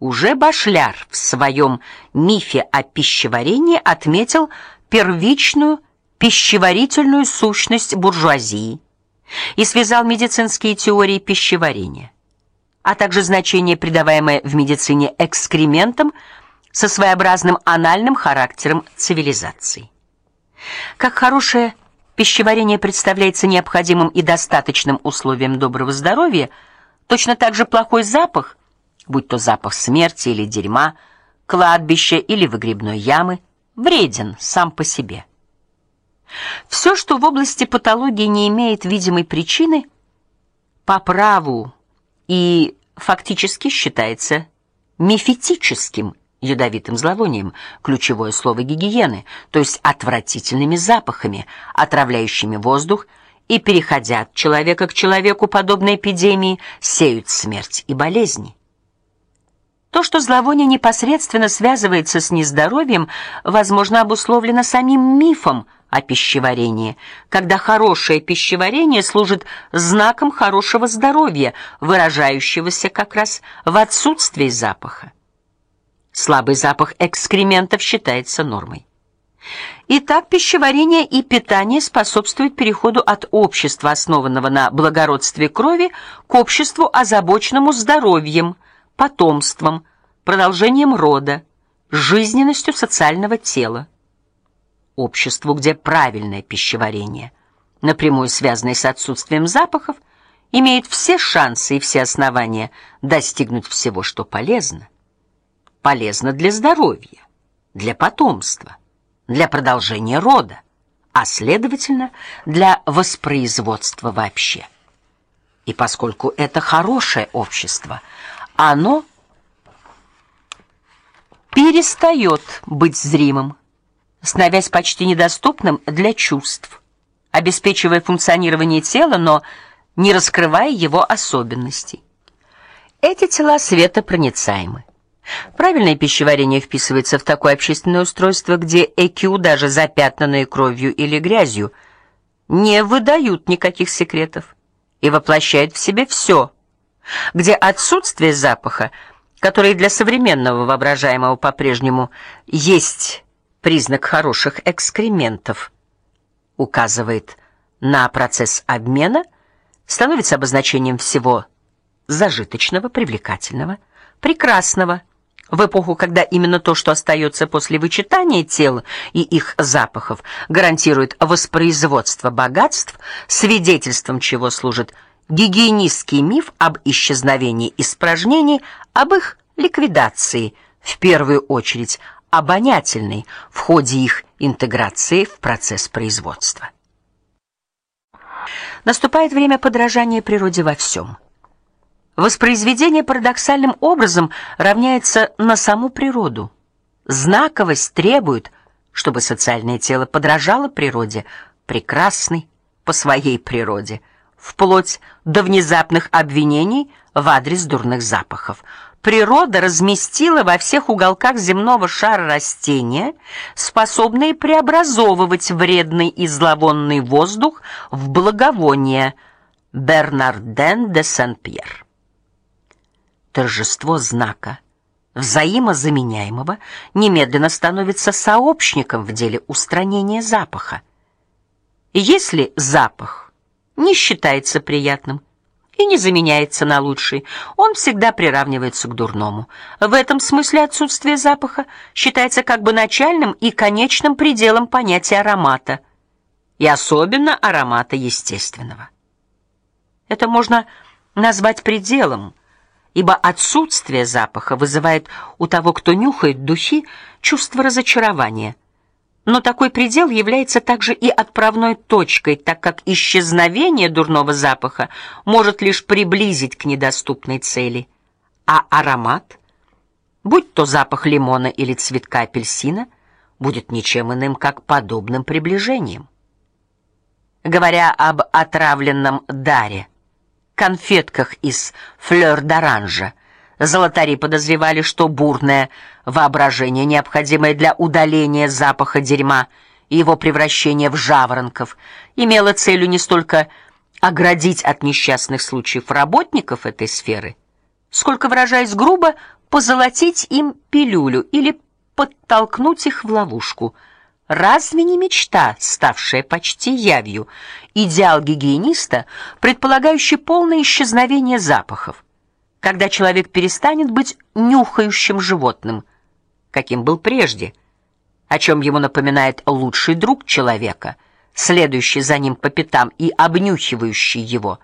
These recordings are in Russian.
Уже Башляр в своем мифе о пищеварении отметил первичную пищеварительную сущность буржуазии и связал медицинские теории пищеварения, а также значение, придаваемое в медицине экскрементам, со своеобразным анальным характером цивилизации. Как хорошее пищеварение представляется необходимым и достаточным условием доброго здоровья, точно так же плохой запах, будь то запах смерти или дерьма, кладбища или выгребной ямы, вреден сам по себе. Все, что в области патологии не имеет видимой причины, по праву и фактически считается мифетическим ядовитым зловонием, ключевое слово гигиены, то есть отвратительными запахами, отравляющими воздух и переходя от человека к человеку подобно эпидемии, сеют смерть и болезни. То, что зловоние непосредственно связывается с нездоровьем, возможно, обусловлено самим мифом о пищеварении, когда хорошее пищеварение служит знаком хорошего здоровья, выражающегося как раз в отсутствии запаха. Слабый запах экскрементов считается нормой. Итак, пищеварение и питание способствуют переходу от общества, основанного на благородстве крови, к обществу, озабоченному здоровьем, потомством, продолжением рода, жизненностью социального тела. Обществу, где правильное пищеварение, напрямую связанное с отсутствием запахов, имеет все шансы и все основания достигнуть всего, что полезно полезно для здоровья, для потомства, для продолжения рода, а следовательно, для воспроизводства вообще. И поскольку это хорошее общество, оно перестает быть зримым, становясь почти недоступным для чувств, обеспечивая функционирование тела, но не раскрывая его особенностей. Эти тела светопроницаемы. Правильное пищеварение вписывается в такое общественное устройство, где ЭКЮ, даже запятнанные кровью или грязью, не выдают никаких секретов и воплощают в себе все, где отсутствие запаха, который для современного воображаемого по-прежнему есть признак хороших экскрементов, указывает на процесс обмена, становится обозначением всего зажиточного, привлекательного, прекрасного. В эпоху, когда именно то, что остается после вычитания тел и их запахов, гарантирует воспроизводство богатств, свидетельством чего служит гигиенистский миф об исчезновении испражнений, об их ликвидации, в первую очередь обонятельной, в ходе их интеграции в процесс производства. Наступает время подражания природе во всем. Воспроизведение парадоксальным образом равняется на саму природу. Знаковость требует, чтобы социальное тело подражало природе, прекрасной по своей природе, вплоть до внезапных обвинений в адрес дурных запахов. Природа разместила во всех уголках земного шара растения, способные преобразовывать вредный и зловонный воздух в благовоние. Бернарден де Сен-Пьер торжество знака, взаимозаменяемого, немедленно становится сообщником в деле устранения запаха. Если запах не считается приятным и не заменяется на лучший, он всегда приравнивается к дурному. В этом смысле отсутствие запаха считается как бы начальным и конечным пределом понятия аромата, и особенно аромата естественного. Это можно назвать пределом, ибо отсутствие запаха вызывает у того, кто нюхает духи, чувство разочарования. Но такой предел является также и отправной точкой, так как исчезновение дурного запаха может лишь приблизить к недоступной цели, а аромат, будь то запах лимона или цветка апельсина, будет ничем иным, как подобным приближением. Говоря об отравленном даре, конфетках из флёр-д'оранжа. Золотари подозревали, что бурное воображение, необходимое для удаления запаха дерьма и его превращения в жаворонков, имело целью не столько оградить от несчастных случаев работников этой сферы, сколько, выражаясь грубо, позолотить им пилюлю или подтолкнуть их в ловушку. Разве не мечта, ставшая почти явью, идеал гигиениста, предполагающий полное исчезновение запахов? Когда человек перестанет быть нюхающим животным, каким был прежде, о чем ему напоминает лучший друг человека, следующий за ним по пятам и обнюхивающий его,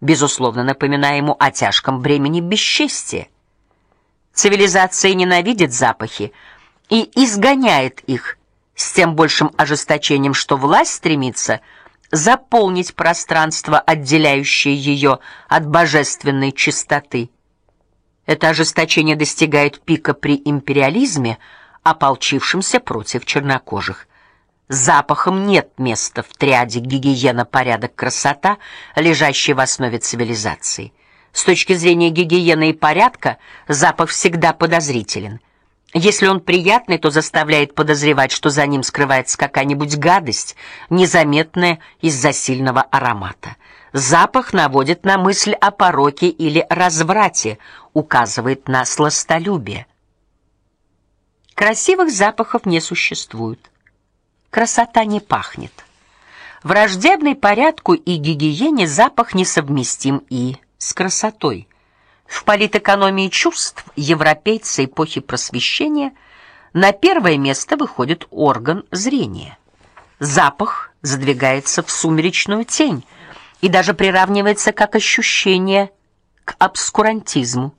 безусловно, напоминая ему о тяжком бремени бесчестия. Цивилизация ненавидит запахи и изгоняет их с тем большим ожесточением, что власть стремится заполнить пространство, отделяющее ее от божественной чистоты. Это ожесточение достигает пика при империализме, ополчившемся против чернокожих. Запахом нет места в триаде гигиена, порядок, красота, лежащей в основе цивилизации. С точки зрения гигиены и порядка запах всегда подозрителен. Если он приятный, то заставляет подозревать, что за ним скрывается какая-нибудь гадость, незаметная из-за сильного аромата. Запах наводит на мысль о пороке или разврате, указывает на сластолюбие. Красивых запахов не существует. Красота не пахнет. Враждебный порядку и гигиене запах несовместим и с красотой. В политэкономии чувств европейцы эпохи Просвещения на первое место выходит орган зрения. Запах задвигается в сумеречную тень и даже приравнивается как ощущение к обскурантизму.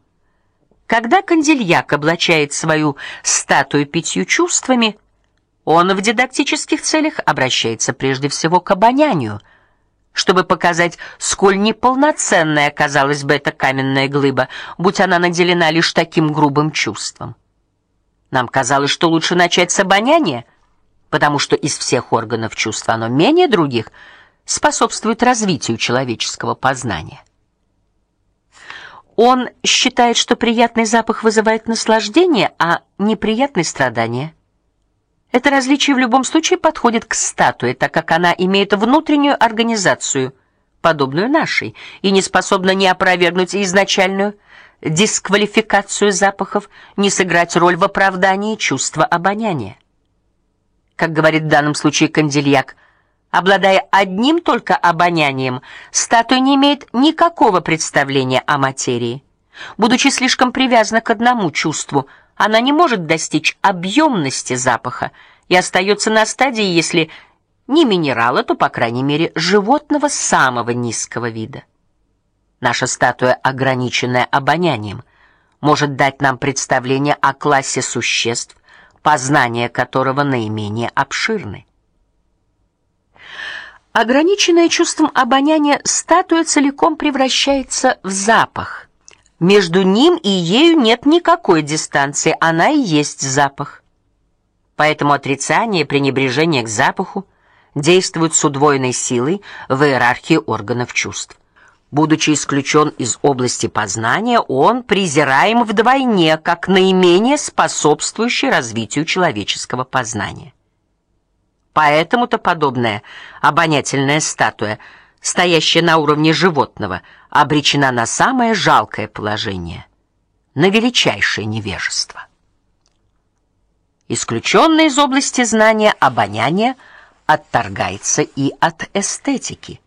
Когда Кандильяк облачает свою статую пятью чувствами, он в дидактических целях обращается прежде всего к обонянию, чтобы показать, сколь неполноценной оказалась бы эта каменная глыба, будь она наделена лишь таким грубым чувством. Нам казалось, что лучше начать с обоняния, потому что из всех органов чувств оно менее других способствует развитию человеческого познания. Он считает, что приятный запах вызывает наслаждение, а неприятный страдание. Это различие в любом случае подходит к статуе, так как она имеет внутреннюю организацию, подобную нашей, и не способна ни опровергнуть изначальную дисквалификацию запахов, ни сыграть роль в оправдании чувства обоняния. Как говорит в данном случае Кандильяк, Обладая одним только обонянием, статуя не имеет никакого представления о материи. Будучи слишком привязана к одному чувству, она не может достичь объемности запаха и остается на стадии, если не минерала, то по крайней мере животного самого низкого вида. Наша статуя, ограниченная обонянием, может дать нам представление о классе существ, познание которого наименее обширны. Ограниченная чувством обоняния статуя целиком превращается в запах. Между ним и ею нет никакой дистанции, она и есть запах. Поэтому отрицание, пренебрежение к запаху действуют с удвоенной силой в иерархии органов чувств. Будучи исключен из области познания, он презираем вдвойне как наименее способствующий развитию человеческого познания. Поэтому-то подобная обонятельная статуя, стоящая на уровне животного, обречена на самое жалкое положение, на величайшее невежество. Исключенный из области знания обоняние отторгается и от эстетики.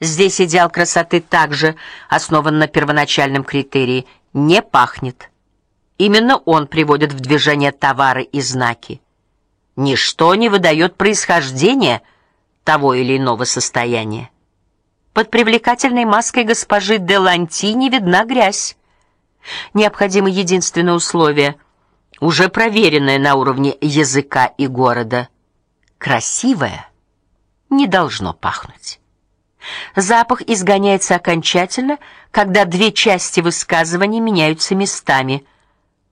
Здесь идеал красоты также основан на первоначальном критерии не пахнет. Именно он приводит в движение товары и знаки. Ничто не выдает происхождение того или иного состояния. Под привлекательной маской госпожи де Лантини видна грязь. Необходимо единственное условие, уже проверенное на уровне языка и города. Красивое не должно пахнуть. Запах изгоняется окончательно, когда две части высказывания меняются местами –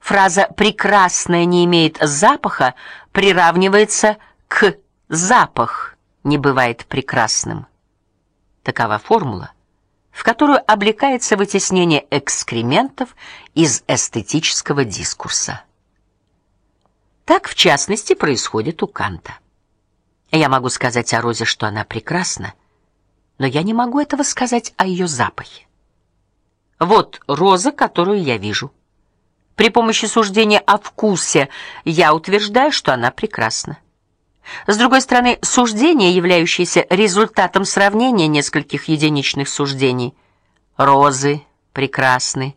Фраза прекрасное не имеет запаха приравнивается к запах не бывает прекрасным. Такова формула, в которую облекается вытеснение экскрементов из эстетического дискурса. Так, в частности, происходит у Канта. Я могу сказать о розе, что она прекрасна, но я не могу этого сказать о ее запахе. Вот роза, которую я вижу. При помощи суждения о вкусе я утверждаю, что она прекрасна. С другой стороны, суждение, являющееся результатом сравнения нескольких единичных суждений, розы прекрасны.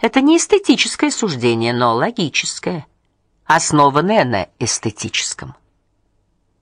Это не эстетическое суждение, но логическое, основанное на эстетическом.